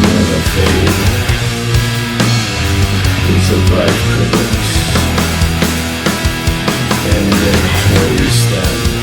never fade We survive critics And they carry stand.